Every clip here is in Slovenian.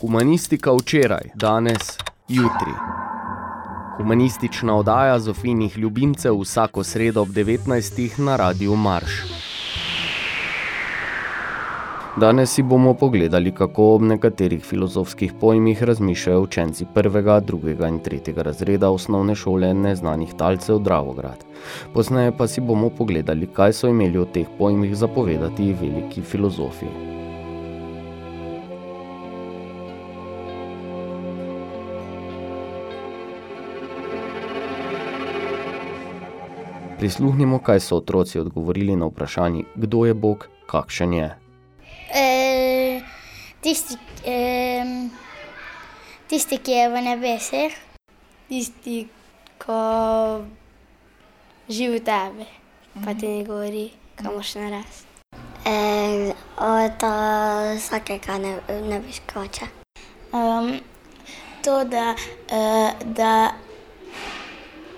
Humanistika včeraj, danes, jutri. Humanistična oddaja Zofinih ljubimcev vsako sredo ob 19. na Radiu Marš. Danes si bomo pogledali, kako ob nekaterih filozofskih pojmih razmišljajo učenci prvega, drugega in tretjega razreda osnovne šole neznanih talcev Dravograd. Posneje pa si bomo pogledali, kaj so imeli o teh pojmih zapovedati veliki filozofi. Prisluhnimo, kaj so otroci odgovorili na vprašanje, kdo je Bog, kakšen je. E, tisti, e, tisti, ki je v nebesih. Tisti, ko živi v tebi, pa ti ne govori, kam moš narediti. E, od vsakega ne, ne veš, koče. Um, to, da, uh, da,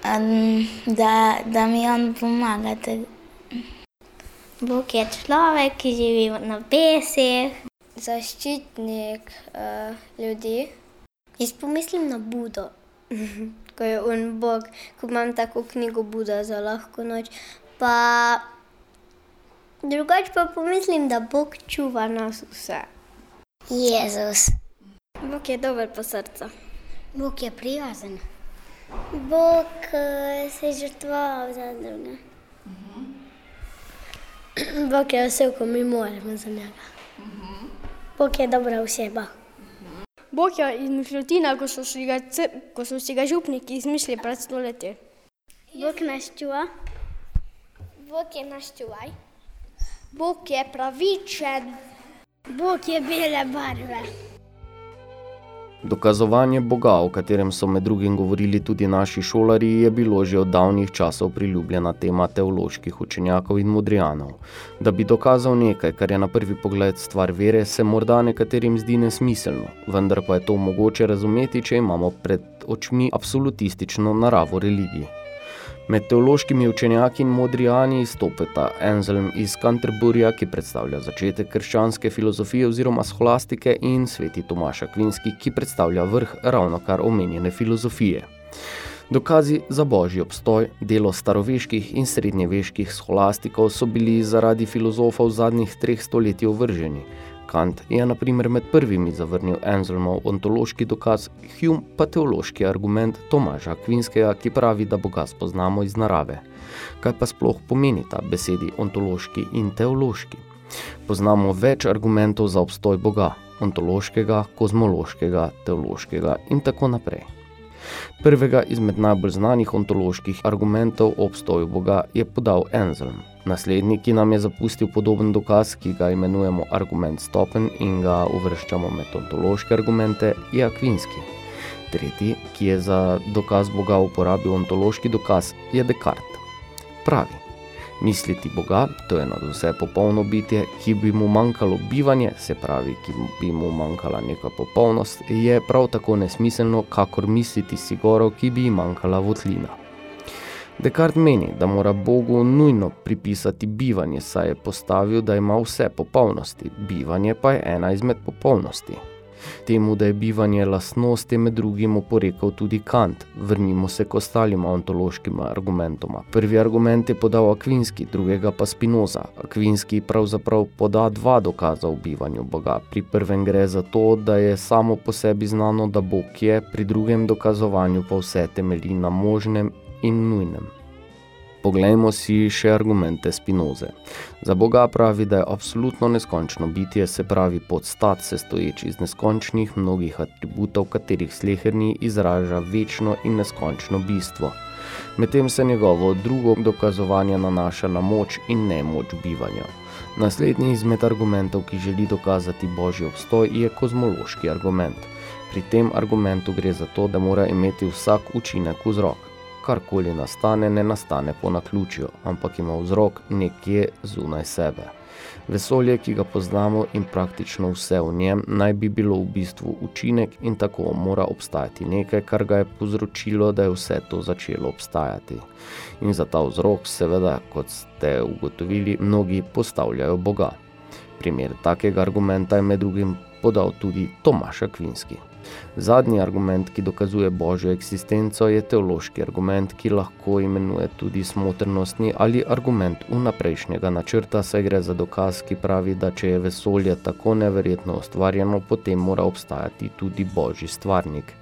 um, da, da mi on pomaga. Bog je človek, ki živi v nebesih. Zaščitnik uh, ljudi. Jaz pomislim na Budo. Ko je on Bog, ko imam tako knjigo Buda za lahko noč. Pa Drugače pa pomislim, da Bog čuva nas vse. Jezus. Bog je dober po srcu. Bog je prijazen. Bog uh, se je žrtvoval za druge. Bog je vse, ko mi moramo za njega. Bog je dobra oseba. Bog je izmišljotina, ko so si ga, ko so si ga župniki izmislili pred stoletji. Bog nas čuva. Bog je naš čuvaj. Bog je pravičen. Bog je bele barve. Dokazovanje Boga, o katerem so med drugim govorili tudi naši šolari, je bilo že od davnih časov priljubljena tema teoloških učenjakov in modrijanov. Da bi dokazal nekaj, kar je na prvi pogled stvar vere, se morda nekaterim zdi nesmiselno, vendar pa je to mogoče razumeti, če imamo pred očmi absolutistično naravo religije. Med teološkimi učenjaki in modrijani izstopeta Anselm iz Canterburja, ki predstavlja začetek krščanske filozofije oziroma scholastike, in sveti Tomaš Akvinski, ki predstavlja vrh ravnokar omenjene filozofije. Dokazi za božji obstoj, delo staroveških in srednjeveških scholastikov so bili zaradi filozofov zadnjih treh stoletij ovrženi. Kant je na primer med prvimi zavrnil Anselmov ontološki dokaz, Hume pa teološki argument Tomaža Akvinskega, ki pravi, da Boga spoznamo iz narave. Kaj pa sploh pomenita besedi ontološki in teološki? Poznamo več argumentov za obstoj Boga, ontološkega, kozmološkega, teološkega in tako naprej. Prvega izmed najbolj znanih ontoloških argumentov o obstoju Boga je podal Anselm. Naslednji, ki nam je zapustil podoben dokaz, ki ga imenujemo argument stopen in ga uvrščamo med ontološke argumente, je Akvinski. Tretji, ki je za dokaz Boga uporabil ontološki dokaz, je Descartes. Pravi, misliti Boga, to je nad vse popolno bitje, ki bi mu manjkalo bivanje, se pravi, ki bi mu manjkala neka popolnost, je prav tako nesmiselno, kakor misliti si goro, ki bi ji manjkala votlina. Descartes meni, da mora Bogu nujno pripisati bivanje, saj je postavil, da ima vse popolnosti, bivanje pa je ena izmed popolnosti. Temu, da je bivanje lastnost, je med drugim oporekal tudi Kant. Vrnimo se k ostalim ontološkim argumentoma. Prvi argument je podal Akvinski, drugega pa Spinoza. Akvinski pravzaprav poda dva dokaza o bivanju Boga. Pri prvem gre za to, da je samo po sebi znano, da Bog je, pri drugem dokazovanju pa vse temelji na možnem in nujnem. Poglejmo si še argumente Spinoze. Za Boga pravi, da je absolutno neskončno bitje, se pravi podstat se stoječ iz neskončnih mnogih atributov, katerih sleherni izraža večno in neskončno bistvo. Medtem se njegovo drugo dokazovanje nanaša na moč in nemoč bivanja. Naslednji izmed argumentov, ki želi dokazati božji obstoj, je kozmološki argument. Pri tem argumentu gre za to, da mora imeti vsak učinek vzrok karkoli nastane, ne nastane po naključju, ampak ima vzrok nekje zunaj sebe. Vesolje, ki ga poznamo in praktično vse v njem, naj bi bilo v bistvu učinek in tako mora obstajati nekaj, kar ga je povzročilo, da je vse to začelo obstajati. In za ta vzrok, seveda, kot ste ugotovili, mnogi postavljajo Boga. Primer takega argumenta je med drugim podal tudi Tomaš Akvinski. Zadnji argument, ki dokazuje božjo eksistenco, je teološki argument, ki lahko imenuje tudi smotrnostni ali argument vnaprejšnjega načrta, saj gre za dokaz, ki pravi, da če je vesolje tako neverjetno ustvarjeno, potem mora obstajati tudi božji stvarnik.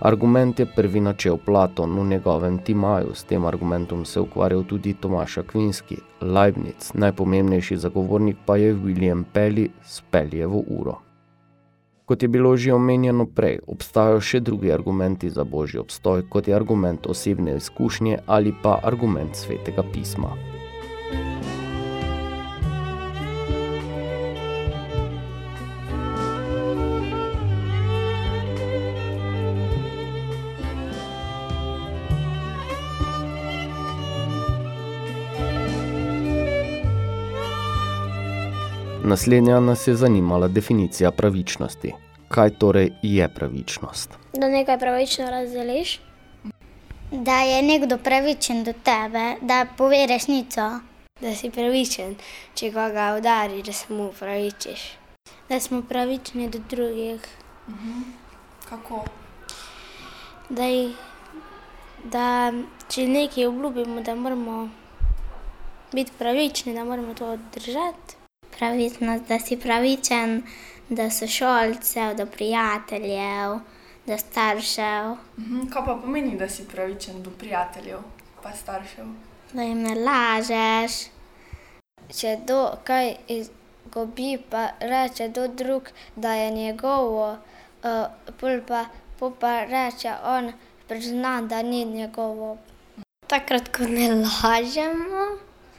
Argument je prvi načel Platon v njegovem Timaju, s tem argumentom se ukvarjal tudi Tomaš Akvinski, Leibniz, najpomembnejši zagovornik pa je William Pelly s Peljevo uro. Kot je bilo že omenjeno prej, obstajajo še drugi argumenti za božji obstoj, kot je argument osebne izkušnje ali pa argument svetega pisma. Naslednja nas je zanimala definicija pravičnosti. Kaj torej je pravičnost? Da nekaj pravično razdeliš? Da je nekdo pravičen do tebe, da pove resnico. Da si pravičen, če koga udari, da se mu pravičiš. Da smo pravični do drugih. Mhm. Kako? Da, jih, da če nekaj obljubimo, da moramo biti pravični, da moramo to držati. Pravičnost, da si pravičen do sošolcev, do prijateljev, do staršev. Mhm. Kaj pa pomeni, da si pravičen do prijateljev pa staršev? Da jim ne lažeš. Če kdo kaj izgubi, pa reče do drug, da je njegovo, uh, pol pa, pol pa reče on, prizna, da ni njegovo. Takrat, ko ne lažemo,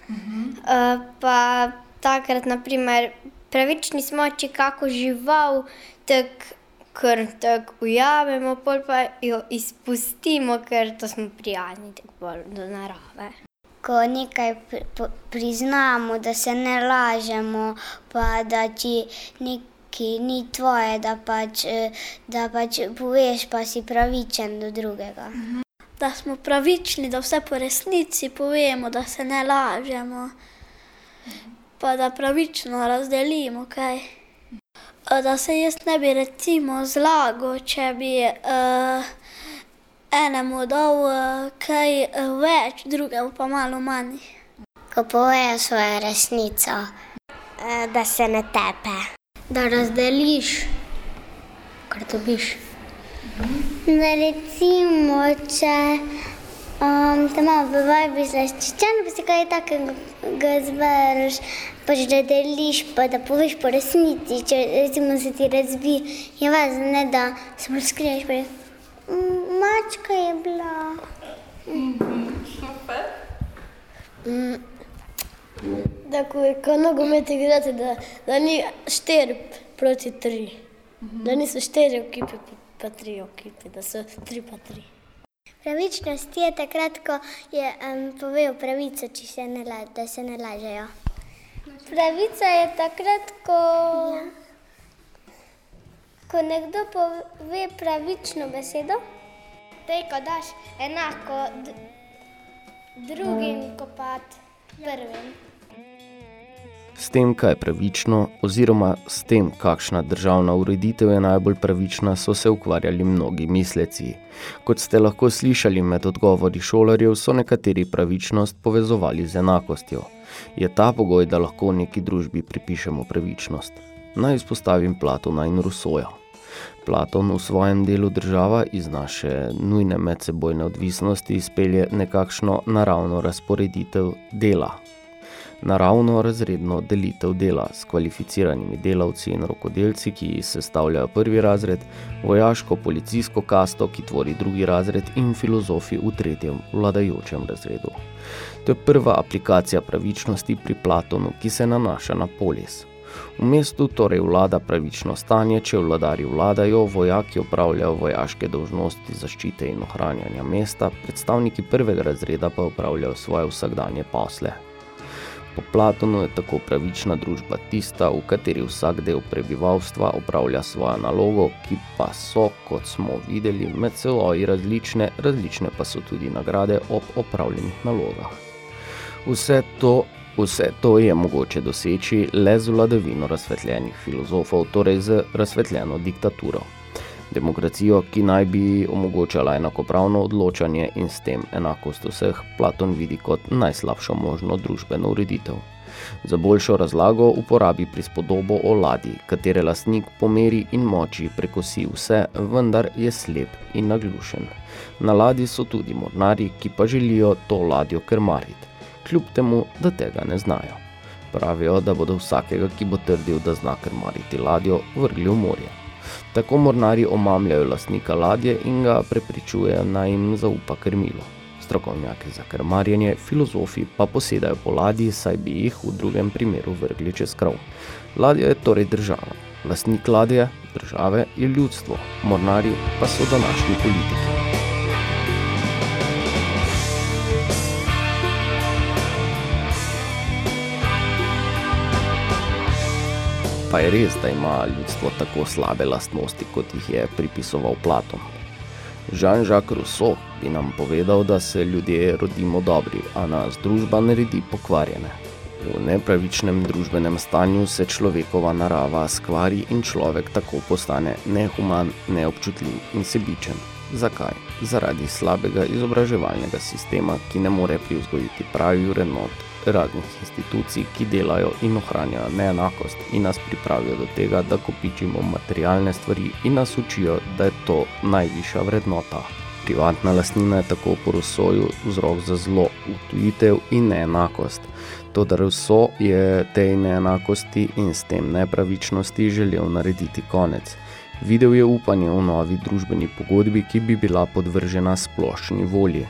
Mhm. uh, pa takrat, naprimer, pravični smo, če kako žival, tako ker tako ujamemo, pol pa jo izpustimo, ker to smo prijazni tako bolj do narave. Ko nekaj priznamo, da se ne lažemo, pa da ti nekaj ni tvoje, da pač, da pač poveš, pa si pravičen do drugega. Da smo pravični, da vse po resnici povemo, da se ne lažemo. Pa da pravično razdelimo kaj. Da se jaz ne bi recimo zlagal, če bi uh, enemu dal uh, kaj več, drugemu pa malo manj. Ko poveš svojo resnico. Uh, da se ne tepe. Da razdeliš, kar dobiš. Da recimo, če um, povabiš za ščičen, pa si kaj takega zbereš, pač da deliš, pa da poveš po resnici, če recimo se ti razbi, je vas, ne da se bolj skriješ, pa je, mačka je bila. Super. Mm. Da, ko, ko nogomet igrate, da, da ni štiri proti tri. Mhm. Da niso štiri ekipe, pa tri ekipe, da so tri pa tri. Pravičnost je takrat, ko je um, povedal pravico, če se ne, la, da se ne lažejo. Pravica je takrat, ko, ja. ko nekdo pove pravično besedo. Te, ko daš enako drugim, kot pa prvim. S tem, kaj je pravično, oziroma s tem, kakšna državna ureditev je najbolj pravična, so se ukvarjali mnogi misleci. Kot ste lahko slišali med odgovori šolarjev, so nekateri pravičnost povezovali z enakostjo. Je ta pogoj, da lahko neki družbi pripišemo pravičnost? Naj izpostavim Platona in Rusoja. Platon v svojem delu država iz naše nujne medsebojne odvisnosti izpelje nekakšno naravno razporeditev dela, naravno razredno delitev dela s kvalificiranimi delavci in rokodelci, ki sestavljajo prvi razred, vojaško-policijsko kasto, ki tvori drugi razred in filozofi v tretjem vladajočem razredu. To je prva aplikacija pravičnosti pri Platonu, ki se nanaša na polis. V mestu torej vlada pravično stanje, če vladari vladajo, vojaki opravljajo vojaške dolžnosti zaščite in ohranjanja mesta, predstavniki prvega razreda pa opravljajo svoje vsakdanje posle, Po Platonu je tako pravična družba tista, v kateri vsak del prebivalstva opravlja svojo nalogo, ki pa so, kot smo videli, med seboj različne, različne pa so tudi nagrade ob opravljenih nalogah. Vse to Vse to je mogoče doseči le z vladavino razsvetljenih filozofov, torej z razsvetljeno diktaturo. Demokracijo, ki naj bi omogočala enakopravno odločanje in s tem enakost vseh, Platon vidi kot najslabšo možno družbeno ureditev. Za boljšo razlago uporabi prispodobo o ladji, katere lastnik po meri in moči prekosi vse, vendar je slep in naglušen. Na ladji so tudi mornari, ki pa želijo to ladjo krmariti kljub temu, da tega ne znajo. Pravijo, da bodo vsakega, ki bo trdil, da zna krmariti ladjo, vrgli v morje. Tako mornari omamljajo lastnika ladje in ga prepričujejo naj jim zaupa krmilo. Strokovnjaki za krmarjenje, filozofi pa posedajo po ladji, saj bi jih v drugem primeru vrgli čez krov. Ladja je torej država. Lastnik ladje, države, je ljudstvo, mornari pa so današnji politiki. Pa je res, da ima ljudstvo tako slabe lastnosti, kot jih je pripisoval Platon. Jean-Jacques Rousseau bi nam povedal, da se ljudje rodimo dobri, a nas družba naredi pokvarjene. V nepravičnem družbenem stanju se človekova narava skvari in človek tako postane nehuman, neobčutljiv in sebičen. Zakaj? Zaradi slabega izobraževalnega sistema, ki ne more privzgojiti pravi vrednot raznih institucij, ki delajo in ohranjajo neenakost in nas pripravijo do tega, da kopičimo materialne stvari in nas učijo, da je to najvišja vrednota. Privatna lastnina je tako po Rusoju vzrok za zlo, utujitev in neenakost. To, da Ruso je tej neenakosti in s tem nepravičnosti želel narediti konec. Videl je upanje v novi družbeni pogodbi, ki bi bila podvržena splošni volji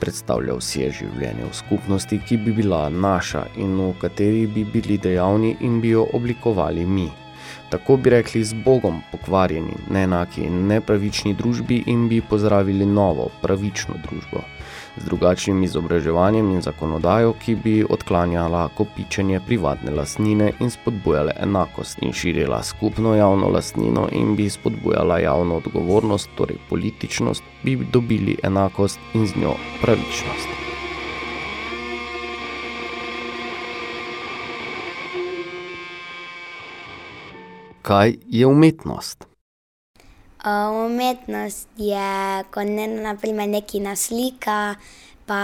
predstavljal si je življenje v skupnosti, ki bi bila naša in v kateri bi bili dejavni in bi jo oblikovali mi. Tako bi rekli z Bogom pokvarjeni, neenaki in nepravični družbi in bi pozdravili novo, pravično družbo z drugačnim izobraževanjem in zakonodajo, ki bi odklanjala kopičenje privatne lastnine in spodbujala enakost in širila skupno javno lastnino in bi spodbujala javno odgovornost, torej političnost, bi dobili enakost in z njo pravičnost. Kaj je umetnost? Umetnost je, ko ne, naprimer neki naslika, pa,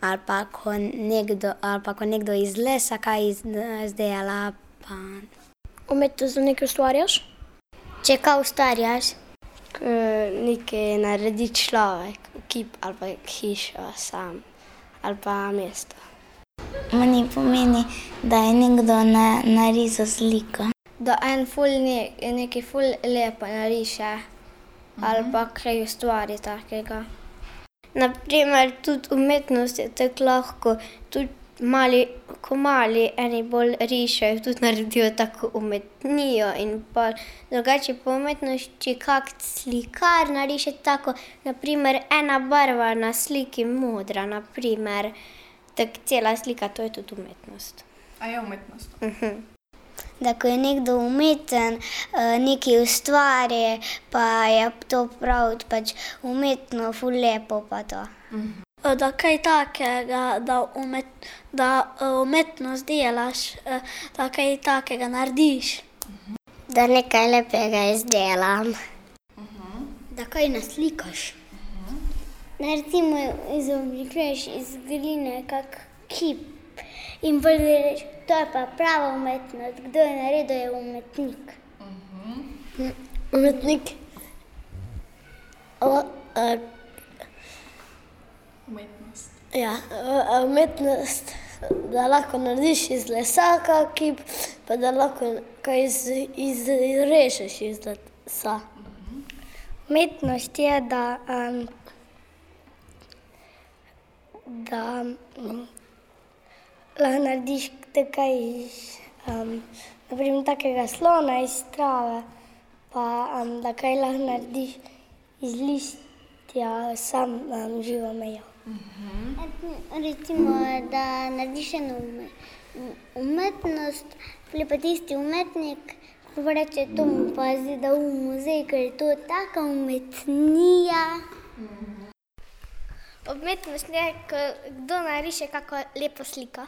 ali, pa ko nekdo, ali pa ko nekdo iz lesa kaj izdela. Pa... Umetnost, da nekaj ustvarjaš? Če kaj ustvarjaš? Nekaj naredi človek, kip ali pa hišo sam ali pa mesto. Meni pomeni, da je nekdo na, narisal sliko da en ful ne, nekaj ful lepo nariše -huh. ali pa kaj ustvari takega. Naprimer, tudi umetnost je tako lahko, tudi mali, ko mali eni bolj rišejo, tudi naredijo tako umetnijo in pa drugače po umetnosti kak slikar nariše tako, naprimer ena barva na sliki modra, naprimer, tako cela slika, to je tudi umetnost. A je umetnost? Uh -huh da ko je nekdo umeten, eh, nekaj ustvari, pa je to prav, pač umetno, fulepo pa to. Eh, da kaj takega, da, umet, da eh, umetnost delaš, da kaj takega narediš. Da nekaj lepega izdelam. Da kaj naslikaš. Recimo, izoblikuješ iz gline kak kip in bolj rečeš, To je pa prava umetnost. Kdo je naredil, je umetnik. Uh -huh. Umetnik. O, a, umetnost. Ja, umetnost, da lahko narediš iz lesa, kip, pa da lahko kaj iz, iz, izrešeš iz lesa. Uh -huh. Umetnost je, da, um, da um, lahko narediš nekaj iz um, takega slona iz trave, pa um, da kaj lahko narediš iz listja, sam um, živo mejo. Uh -huh. Recimo, da narediš eno umetnost, ali pa tisti umetnik. Reče, to mu pazi, da v muzej, ker je to taka umetnija. Umetnost je, kdo nariše kako lepo sliko.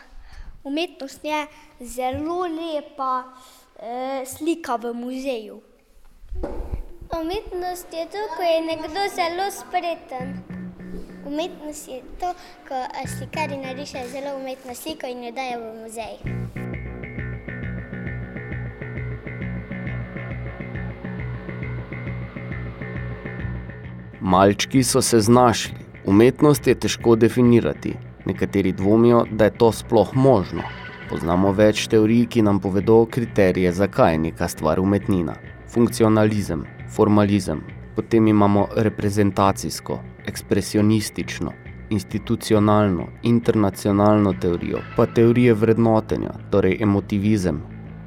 Umetnost je zelo lepa eh, slika v muzeju. Umetnost je to, ko je nekdo zelo spreten. Umetnost je to, ko slikari narišejo zelo umetno sliko in jo dajo v muzej. Malčki so se znašli. Umetnost je težko definirati. Nekateri dvomijo, da je to sploh možno. Poznamo več teorij, ki nam povedo kriterije, zakaj je neka stvar umetnina. Funkcionalizem, formalizem, potem imamo reprezentacijsko, ekspresionistično, institucionalno, internacionalno teorijo, pa teorije vrednotenja, torej emotivizem,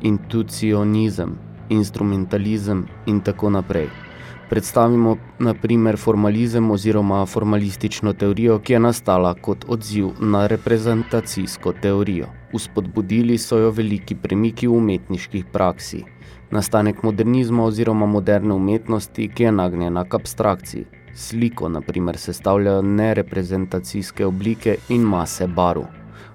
intucionizem, instrumentalizem in tako naprej. Predstavimo na primer formalizem oziroma formalistično teorijo, ki je nastala kot odziv na reprezentacijsko teorijo. Uspodbudili so jo veliki premiki v umetniških praksi, nastanek modernizma oziroma moderne umetnosti, ki je nagnjena k abstrakciji. Sliko, na primer, sestavljajo nereprezentacijske oblike in mase barv.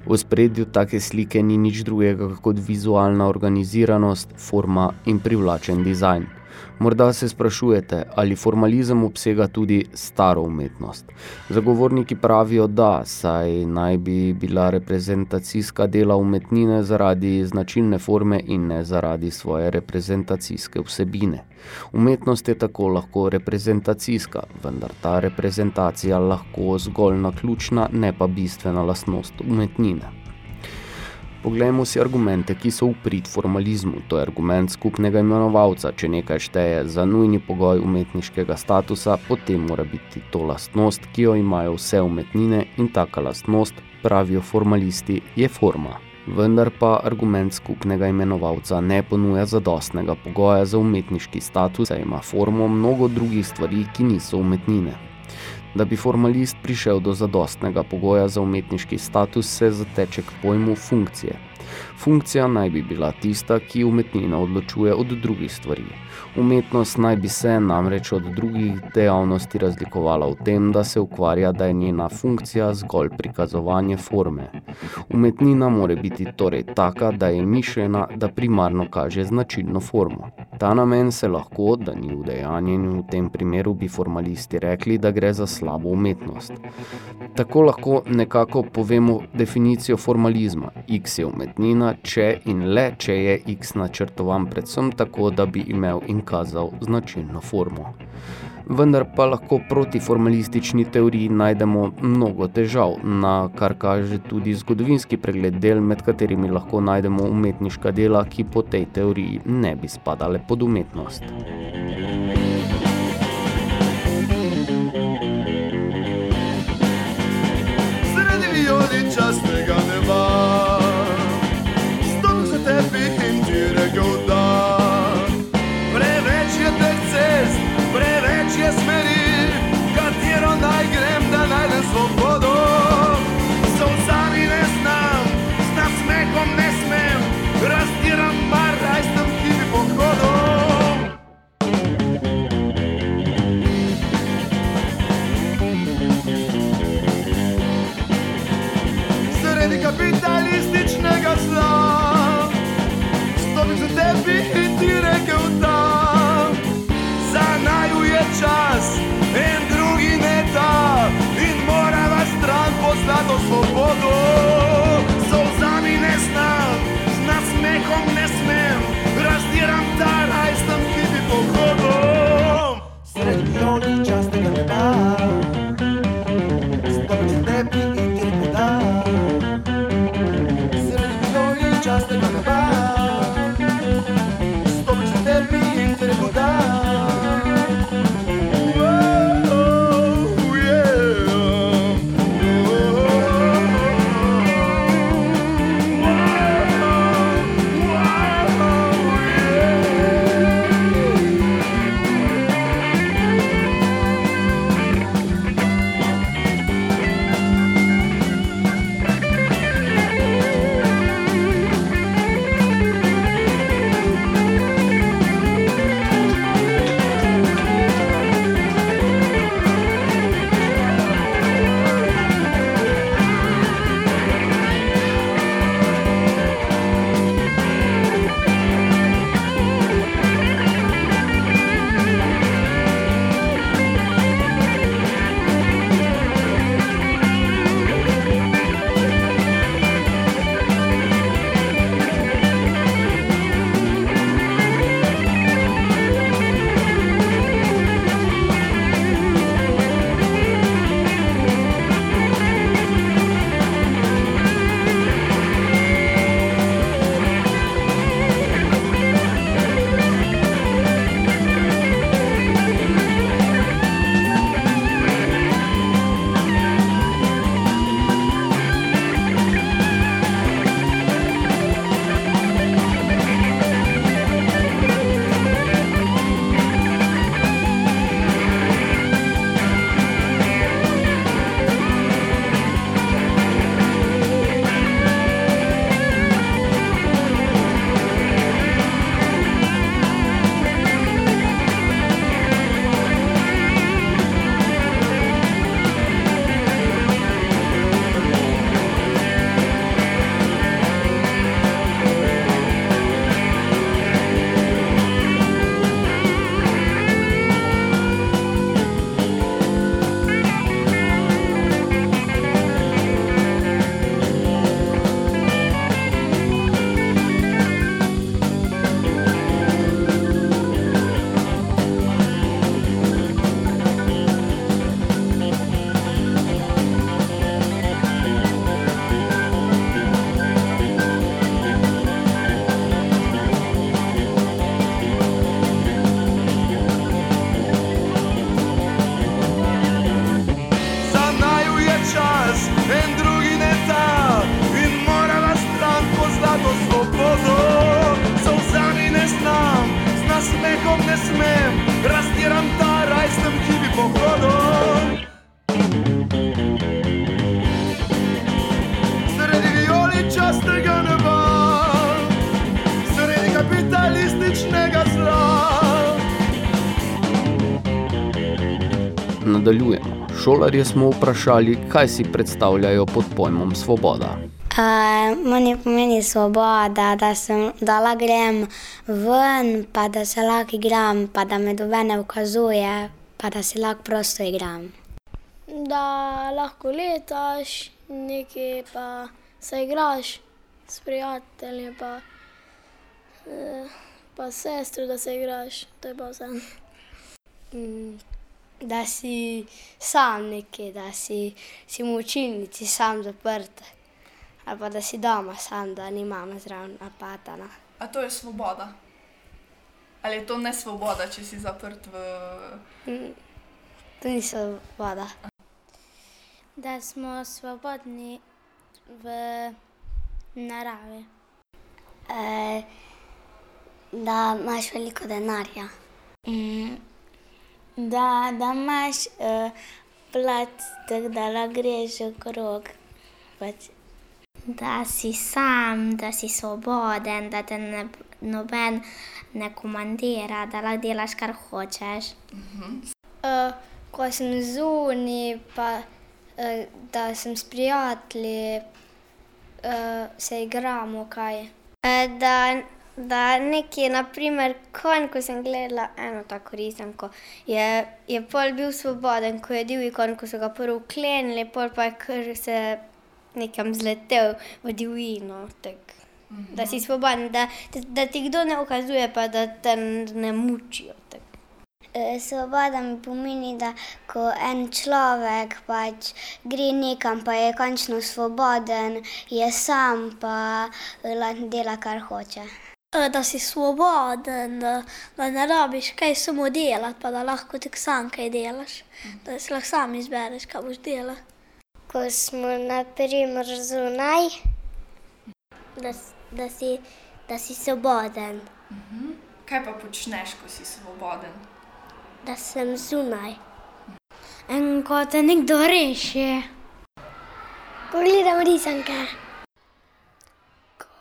V spredju take slike ni nič drugega kot vizualna organiziranost, forma in privlačen dizajn. Morda se sprašujete, ali formalizem obsega tudi staro umetnost. Zagovorniki pravijo, da, saj naj bi bila reprezentacijska dela umetnine zaradi značilne forme in ne zaradi svoje reprezentacijske vsebine. Umetnost je tako lahko reprezentacijska, vendar ta reprezentacija lahko zgolj naključna, ne pa bistvena lastnost umetnine. Poglejmo si argumente, ki so v prid formalizmu, to je argument skupnega imenovalca. Če nekaj šteje za nujni pogoj umetniškega statusa, potem mora biti to lastnost, ki jo imajo vse umetnine in taka lastnost, pravijo formalisti, je forma. Vendar pa argument skupnega imenovalca ne ponuja zadostnega pogoja za umetniški status, saj ima formo mnogo drugih stvari, ki niso umetnine. Da bi formalist prišel do zadostnega pogoja za umetniški status, se zateče k pojmu funkcije. Funkcija naj bi bila tista, ki umetnina odločuje od drugih stvari. Umetnost naj bi se namreč od drugih dejavnosti razlikovala v tem, da se ukvarja, da je njena funkcija zgolj prikazovanje forme. Umetnina more biti torej taka, da je mišljena, da primarno kaže značilno formo. Ta namen se lahko, da ni v dejanjenju, v tem primeru bi formalisti rekli, da gre za slabo umetnost. Tako lahko nekako povemo definicijo formalizma. X je umetnina, če in le, če je X načrtovan predvsem tako, da bi imel in kazal značilno formo. Vendar pa lahko proti formalistični teoriji najdemo mnogo težav, na kar kaže tudi zgodovinski pregled del, med katerimi lahko najdemo umetniška dela, ki po tej teoriji ne bi spadale pod umetnost. Sredi Nadaljujemo. Šolarje smo vprašali, kaj si predstavljajo pod pojmom svoboda. Uh, meni pomeni svoboda, da, sem, da lahko grem ven, pa da se lahko igram, pa da me nobene ukazuje, pa da si lahko prosto igram. Da lahko letaš, nekaj pa se igraš s prijatelji, pa, eh, pa sestro, da se igraš, to je pa vse. Mm, Da si sam nekje, da si, si v učilnici sam zaprt. Ali pa da si doma sam, da ni mama zraven napatana. A to je svoboda? Ali je to ne svoboda, če si zaprt v. To ni svoboda. Da smo svobodni v naravi. E, da imaš veliko denarja. Mm, da, da imaš uh, plat, tako da lahko greš okrog. Pač. Da si sam, da si svoboden, da te ne, noben ne komandira, da lahko delaš, kar hočeš. Uh, ko sem zunaj, pa uh, da sem s prijatelji, uh, se igramo kaj. Uh, da, da nekje, naprimer, konj, ko sem gledala eno tako risanko, je, je pol bil svoboden, ko je divji konj, ko so ga prvo uklenili, pol pa je kar se nekam zletel v divjino. tak. Da si svoboden, da, da, da ti kdo ne ukazuje, pa da te ne mučijo. tak. E, Svoboda mi pomeni, da ko en človek pač gre nekam, pa je končno svoboden, je sam, pa lahko dela, kar hoče. Eh, Da si svoboden, da, da ne rabiš kaj samo delati, pa da lahko ti sam kaj delaš. Da si lahko sam izbereš, kaj boš delal. Ko smo naprimer zunaj, da, da, si, da si svoboden, Kaj pa počneš, ko si svoboden? da sem zunaj. En ko te nekdo reši. Ko gledam risanke.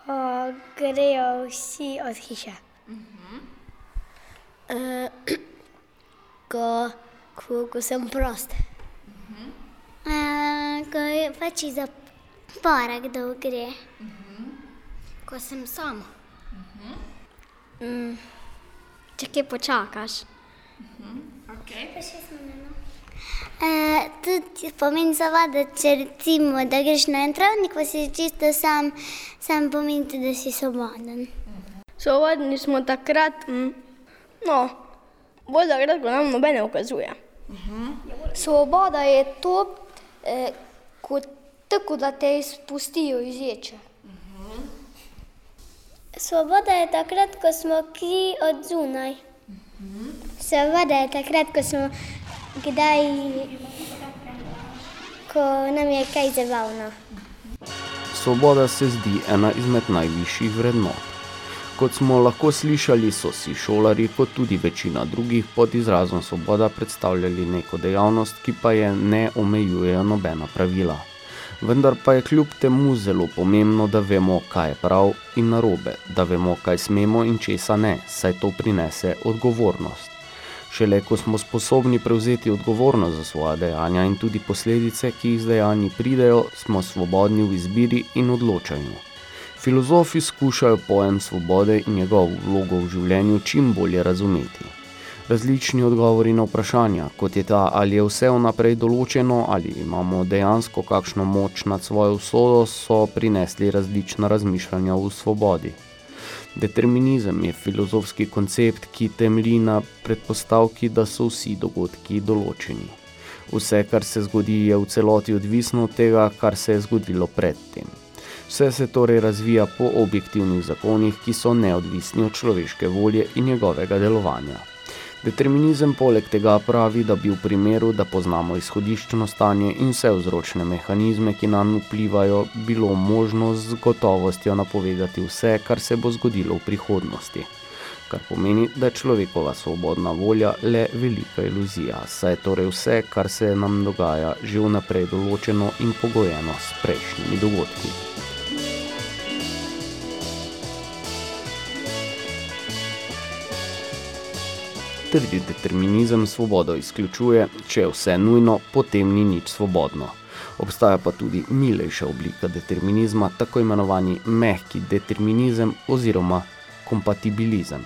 Ko grejo vsi od hiše. Uh, ko, ko, ko sem prost. Uh, ko je pač iz zapora kdo gre. Ko sem sama. Mm. Če kje počakaš. Okay. Uh, tudi pomeni zavada, če recimo, da greš na en travnik, pa si čisto sam, sam pomeni tudi, da si svoboden. Svobodni smo takrat, mm, no, bolj takrat, ko nam nobene ukazuje. Svoboda je to, eh, ko, tako da te izpustijo iz ječe. Svoboda je takrat, ko smo ki od zunaj. Svoboda je takrat, ko smo kdaj, ko nam je kaj zabavno. Svoboda se zdi ena izmed najvišjih vrednot. Kot smo lahko slišali, so si šolari, kot tudi večina drugih, pod izrazom svoboda predstavljali neko dejavnost, ki pa je ne omejujejo nobena pravila. Vendar pa je kljub temu zelo pomembno, da vemo, kaj je prav in narobe, da vemo, kaj smemo in česa ne, saj to prinese odgovornost. Šele ko smo sposobni prevzeti odgovornost za svoja dejanja in tudi posledice, ki iz dejanji pridejo, smo svobodni v izbiri in odločanju. Filozofi skušajo pojem svobode in njegov vlogo v življenju čim bolje razumeti. Različni odgovori na vprašanja, kot je ta, ali je vse vnaprej določeno, ali imamo dejansko kakšno moč nad svojo usodo, so prinesli različna razmišljanja v svobodi. Determinizem je filozofski koncept, ki temelji na predpostavki, da so vsi dogodki določeni. Vse, kar se zgodi, je v celoti odvisno od tega, kar se je zgodilo predtem. Vse se torej razvija po objektivnih zakonih, ki so neodvisni od človeške volje in njegovega delovanja. Determinizem poleg tega pravi, da bi v primeru, da poznamo izhodiščno stanje in vse vzročne mehanizme, ki nam vplivajo, bilo možno z gotovostjo napovedati vse, kar se bo zgodilo v prihodnosti. kar pomeni, da je človekova svobodna volja le velika iluzija, saj je torej vse, kar se nam dogaja, že vnaprej določeno in pogojeno s prejšnjimi dogodki. Trdi determinizem svobodo izključuje, če je vse nujno, potem ni nič svobodno. Obstaja pa tudi milejša oblika determinizma, tako imenovani mehki determinizem oziroma kompatibilizem.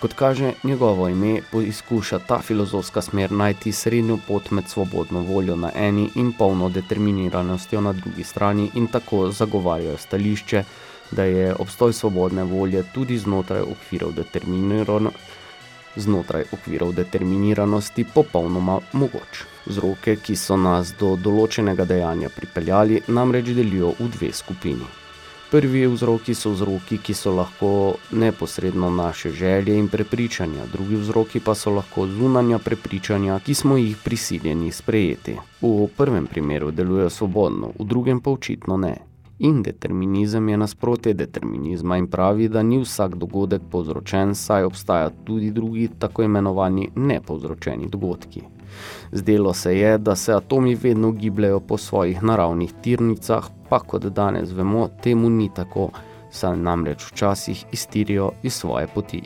Kot kaže njegovo ime, poizkuša ta filozofska smer najti srednjo pot med svobodno voljo na eni in polno determiniranostjo na drugi strani in tako zagovarjajo stališče, da je obstoj svobodne volje tudi znotraj okvirov determiniranosti znotraj okvirov determiniranosti popolnoma mogoč. Vzroke, ki so nas do določenega dejanja pripeljali, namreč delijo v dve skupini. Prvi vzroki so vzroki, ki so lahko neposredno naše želje in prepričanja, drugi vzroki pa so lahko zunanja prepričanja, ki smo jih prisiljeni sprejeti. V prvem primeru delujejo svobodno, v drugem pa očitno ne. Indeterminizem je nasprotje determinizma in pravi, da ni vsak dogodek povzročen, saj obstaja tudi drugi tako imenovani nepovzročeni dogodki. Zdelo se je, da se atomi vedno gibljajo po svojih naravnih tirnicah, pa kot danes vemo, temu ni tako, saj namreč včasih iztirijo iz svoje poti.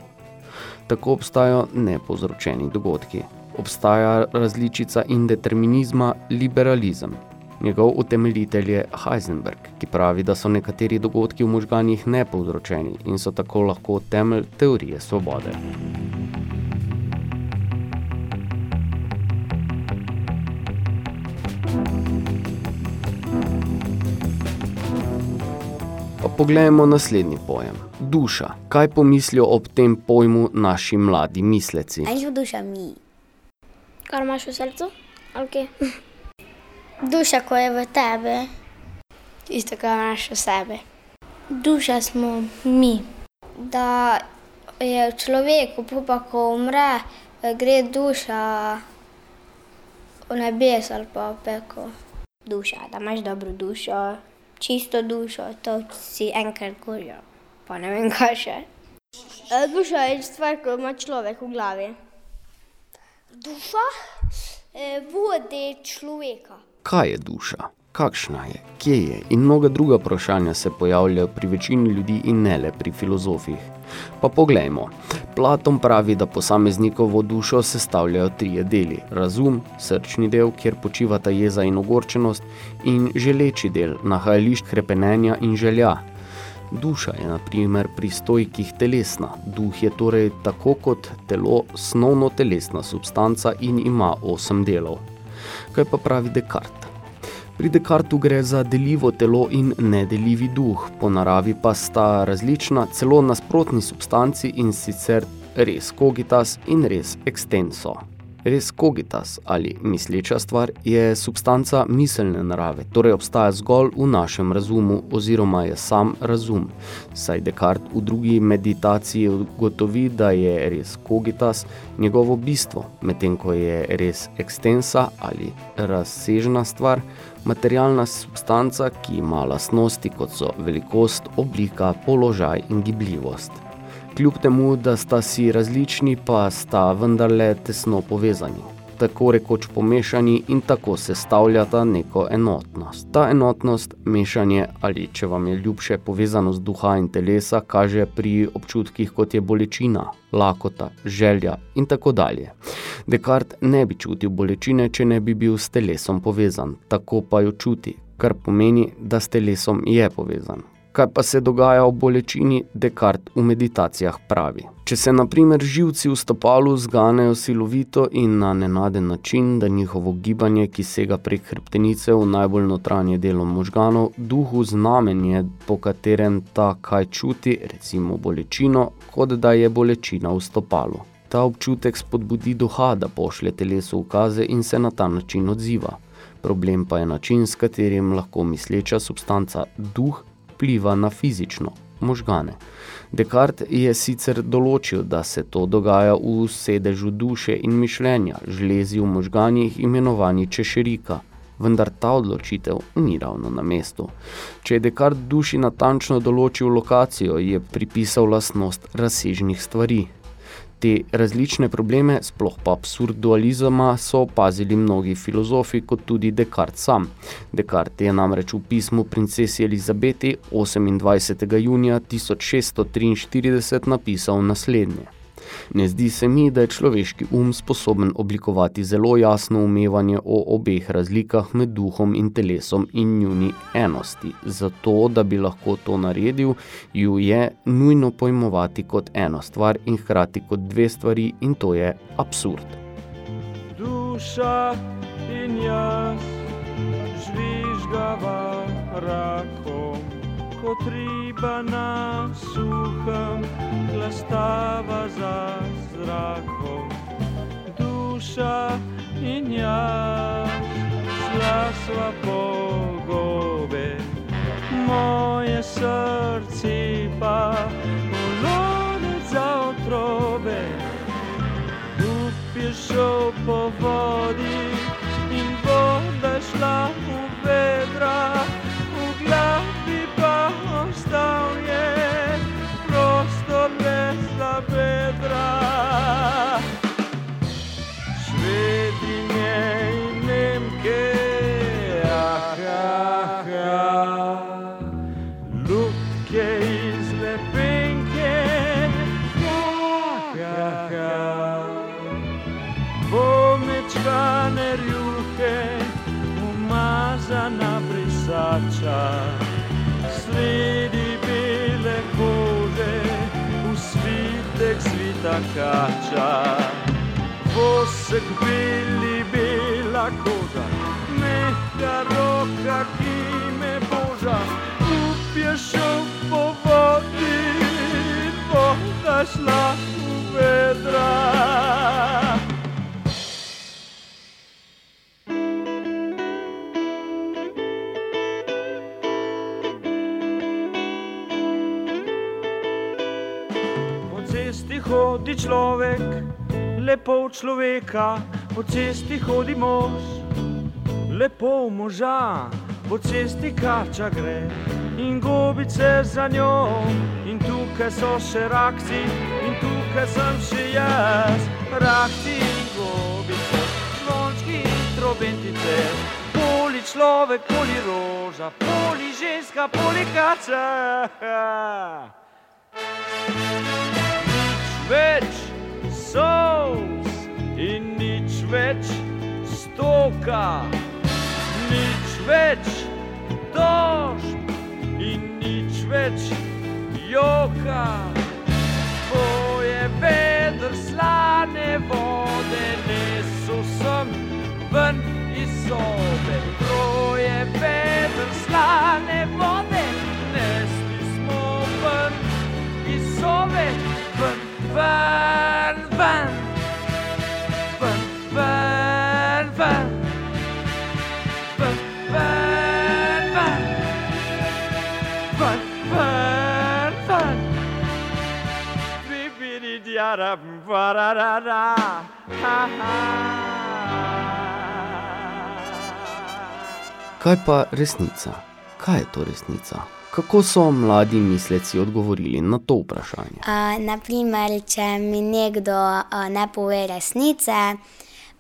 Tako obstajajo nepovzročeni dogodki. Obstaja različica indeterminizma liberalizem. Njegov utemeljitelj je Heisenberg, ki pravi, da so nekateri dogodki v možganjih nepovzročeni in so tako lahko temelj teorije svobode. Pa poglejmo naslednji pojem. Duša. Kaj pomislijo ob tem pojmu naši mladi misleci? Kaj je duša mi? Kar imaš v srcu? Okay. Duša, ko je v tebi. Isto, kar imaš v sebi. Duša smo mi. Da je v človeku, pa ko umre, gre duša v nebes ali pa v pekel. Duša, da imaš dobro dušo, čisto dušo, to si enkrat goril, pa ne vem kaj še. Duša je stvar, ko ima človek v glavi. Duša vodi človeka. Kaj je duša? Kakšna je? Kje je? In mnoga druga vprašanja se pojavljajo pri večini ljudi in ne le pri filozofih. Pa poglejmo. Platon pravi, da posameznikovo dušo sestavljajo trije deli. Razum, srčni del, kjer počivata jeza in ogorčenost, in želeči del, nahajališč krepenenja in želja. Duša je na primer pri stojkih telesna. Duh je torej tako kot telo snovno telesna substanca in ima osem delov. Kaj pa pravi Descartes? Pri Descartu gre za deljivo telo in nedeljivi duh, po naravi pa sta različna celo nasprotni substanci in sicer res cogitas in res extenso. Res cogitas ali misleča stvar je substanca miselne narave, torej obstaja zgolj v našem razumu oziroma je sam razum. Saj Descartes v drugi meditaciji ugotovi, da je res cogitas njegovo bistvo, medtem ko je res extensa ali razsežna stvar, materialna substanca, ki ima lastnosti kot so velikost, oblika, položaj in gibljivost kljub temu, da sta si različni, pa sta vendarle tesno povezani. Tako rekoč pomešani in tako se stavljata neko enotnost. Ta enotnost, mešanje ali, če vam je ljubše povezanost duha in telesa, kaže pri občutkih kot je bolečina, lakota, želja in tako dalje. Descartes ne bi čutil bolečine, če ne bi bil s telesom povezan, tako pa jo čuti, kar pomeni, da s telesom je povezan. Kaj pa se dogaja v bolečini, Descartes v meditacijah pravi. Če se na primer živci v stopalu zganejo silovito in na nenaden način, da njihovo gibanje, ki sega prek hrbtenice v najbolj notranje delo možganov, duhu znamenje, po katerem ta kaj čuti, recimo bolečino, kot da je bolečina v stopalu. Ta občutek spodbudi duha, da pošlje telesu ukaze in se na ta način odziva. Problem pa je način, s katerim lahko misleča substanca duh vpliva na fizično, možgane. Descartes je sicer določil, da se to dogaja v sedežu duše in mišljenja, žlezi v možganjih imenovani češerika, vendar ta odločitev ni ravno na mestu. Če je Descartes duši natančno določil lokacijo, je pripisal lastnost razsežnih stvari. Te različne probleme, sploh pa absurd dualizma, so opazili mnogi filozofi, kot tudi Descartes sam. Descartes je namreč v pismu princesi Elizabeti 28. junija 1643 napisal naslednje. Ne zdi se mi, da je človeški um sposoben oblikovati zelo jasno umevanje o obeh razlikah med duhom in telesom in njuni enosti. Zato, da bi lahko to naredil, ju je nujno pojmovati kot eno stvar in hkrati kot dve stvari in to je absurd. Duša in jaz žvižgava rakom kot riba na suhem, hlastava za zrakom. Duša in jaz, slasva bogobe, moje srce pa polonec za otrobe. Up je šel po vodi in voda šla stao je prosto bez bedra kacza Wosek byli byla koza Mechka roka kime boża Kupię się w powody Woda ślaka človeka, po cesti hodi mož, lepo moža, po cesti kača gre in gobice za njo. In tukaj so še rakci, in tukaj sem še jaz, rakci in gobice, zvončki in trobentice. Poli človek, poli roža, poli ženska, poli kača. več solz in nič več stoka, nič več tožb in nič več joka. Tvoje vedr slane vode nesu sem ven iz sobe. Tvoje vedr slane vode nesli smo ven iz sobe. Ven, ven, ven, Kaj pa resnica? Kaj je to resnica? Kako so mladi misleci odgovorili na to vprašanje? Uh, naprimer, če mi nekdo uh, ne pove resnice,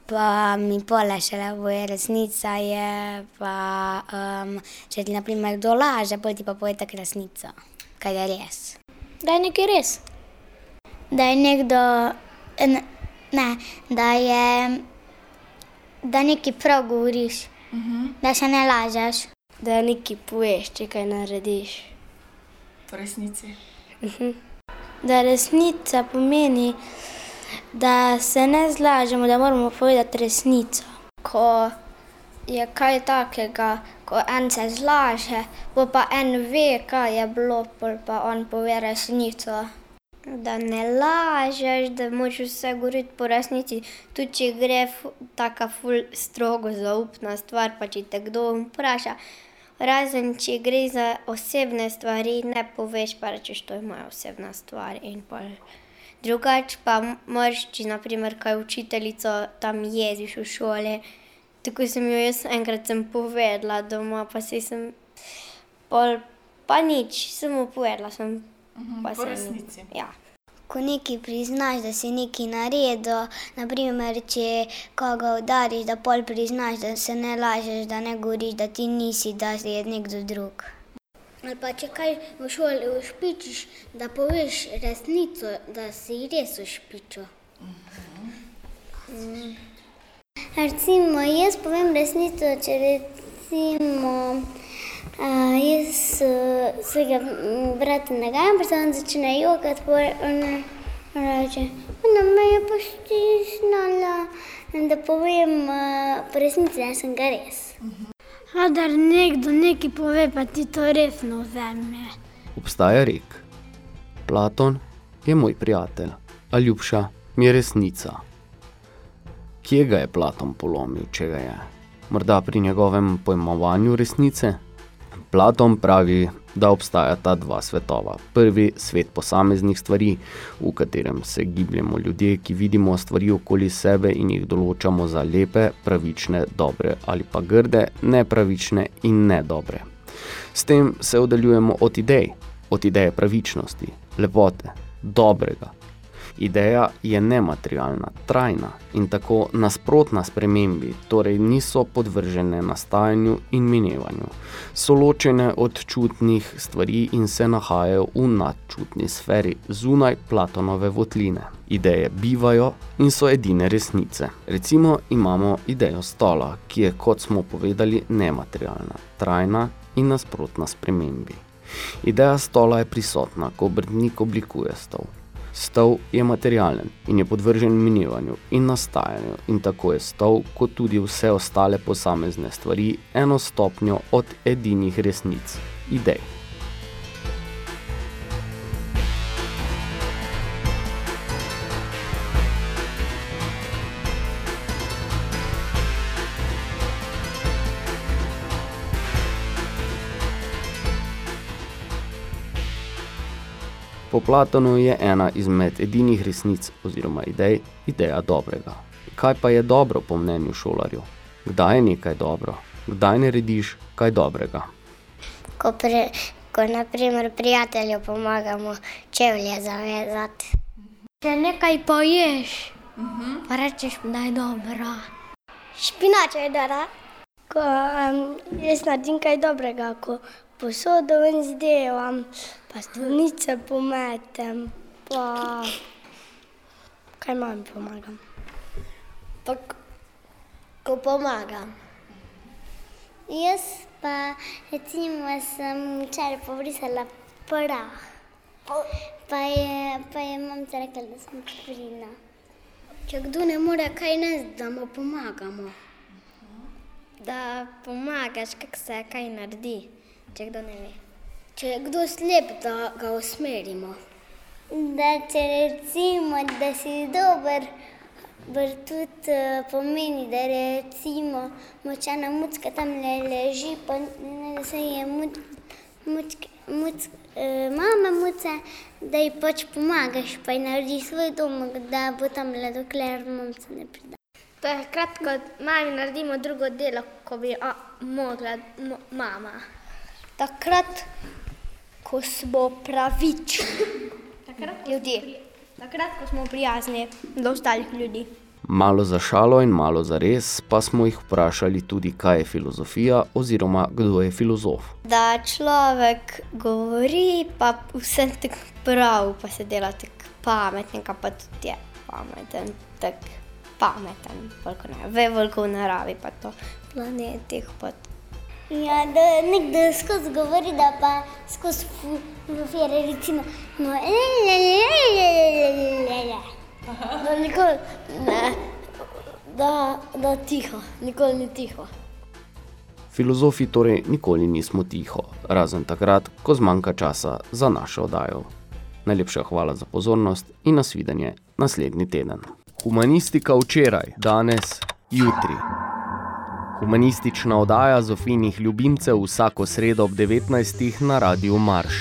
pa mi pole šele pove resnica, je pa um, če ti naprimer kdo laže, pol ti pa pove tako resnico, kaj je res. Da je nekaj res. Da je nekdo, ne, ne da je, da nekaj prav govoriš, uh -huh. da se ne lažeš. Da nekaj poveš, če kaj narediš. V resnici. Da resnica pomeni, da se ne zlažemo, da moramo povedati resnico. Ko je kaj takega, ko en se zlaže, bo pa en ve, kaj je bilo, pa on pove resnico. Da ne lažeš, da moraš vse govoriti po resnici, tudi če gre ful strogo zaupna stvar, pa če te kdo vpraša. Razen če gre za osebne stvari, ne poveš, pa rečeš, to je moja osebna stvar. Drugače pa moraš, če na primer kaj učiteljico tam jeziš v šoli, tako sem jo jaz enkrat sem povedala doma, pa saj sem pol pa nič, sem mu povedala, sem pa Po resnici. Ja. ko nekaj priznaš, da si nekaj naredil, naprimer, če koga udariš, da pol priznaš, da se ne lažeš, da ne govoriš, da ti nisi, da je nekdo drug. Ali pa če kaj v šoli ušpičiš, da poveš resnico, da si res ušpičil. Mm. Recimo, jaz povem resnico, če recimo uh, jaz uh, svojega brata nagajam, pa on začne jokati, pa on reče, ona me je postisnila, da povem uh, po resnici, da sem ga res. Kadar nekdo nekaj pove, pa ti to resno vzame. Obstaja rek. Platon je moj prijatelj, a ljubša mi je resnica. Kje ga je Platon polomil, če ga je? Morda pri njegovem pojmovanju resnice? Platon pravi, da obstajata dva svetova. Prvi svet posameznih stvari, v katerem se gibljemo ljudje, ki vidimo stvari okoli sebe in jih določamo za lepe, pravične, dobre ali pa grde, nepravične in nedobre. S tem se oddaljujemo od idej, od ideje pravičnosti, lepote, dobrega, Ideja je nematerialna, trajna in tako nasprotna spremembi, torej niso podvržene nastajanju in minevanju. So ločene od čutnih stvari in se nahajajo v nadčutni sferi, zunaj Platonove votline. Ideje bivajo in so edine resnice. Recimo imamo idejo stola, ki je, kot smo povedali, nematerialna, trajna in nasprotna spremembi. Ideja stola je prisotna, ko obrtnik oblikuje stol. Stol je materialen in je podvržen minevanju in nastajanju in tako je stol, kot tudi vse ostale posamezne stvari, eno stopnjo od edinih resnic, idej. Po Platonu je ena izmed edinih resnic oziroma idej ideja dobrega. Kaj pa je dobro po mnenju šolarju? Kdaj je nekaj dobro? Kdaj narediš kaj dobrega? Ko, pre, ko naprimer prijatelju pomagamo čevlje zavezati. Če nekaj poješ, uh -huh. pa rečeš, da je dobro. Špinača je dobra. Ko um, jaz naredim kaj dobrega, ko posodo ven zdelam, pa stolnice pometem, pa kaj mami pomagam. Pa ko pomagam. Jaz pa recimo sem včeraj pobrisala prah. Pa je, pa je mamca rekla, da sem prina. Če kdo ne more kaj nas, da mu pomagamo. Da pomagaš, kako se kaj naredi če kdo ne ve. Če je kdo slep, da ga usmerimo. Da če recimo, da si dober, bar tudi uh, pomeni, da recimo močana mucka tam le leži, pa ne se je muc, muc, muc, uh, mama muca, da ji pač pomagaš, pa ji naredi svoj dom, da bo tam le dokler mamca ne prida. To je kratko, mami naredimo drugo delo, ko bi a, mogla mo, mama takrat, ko smo pravični. Takrat, ljudje. Takrat, ko smo prijazni do ostalih ljudi. Malo za šalo in malo za res, pa smo jih vprašali tudi, kaj je filozofija oziroma kdo je filozof. Da človek govori, pa vse tako prav, pa se dela tako pameten, pa tudi je pameten, tako pameten, veliko ne, ve veliko v naravi, pa to planetih, pa to. Ja, da nekdo skozi govori, da pa skozi fufere, recimo, no, le, le, le, le, le, le, le. Da nikoli ne, da, da tiho, nikoli ni tiho. Filozofi torej nikoli nismo tiho, razen takrat, ko zmanjka časa za našo oddajo. Najlepša hvala za pozornost in nasvidenje naslednji teden. Humanistika včeraj, danes, jutri. Humanistična oddaja Zofinih ljubimcev vsako sredo ob 19. na Radiu Marš.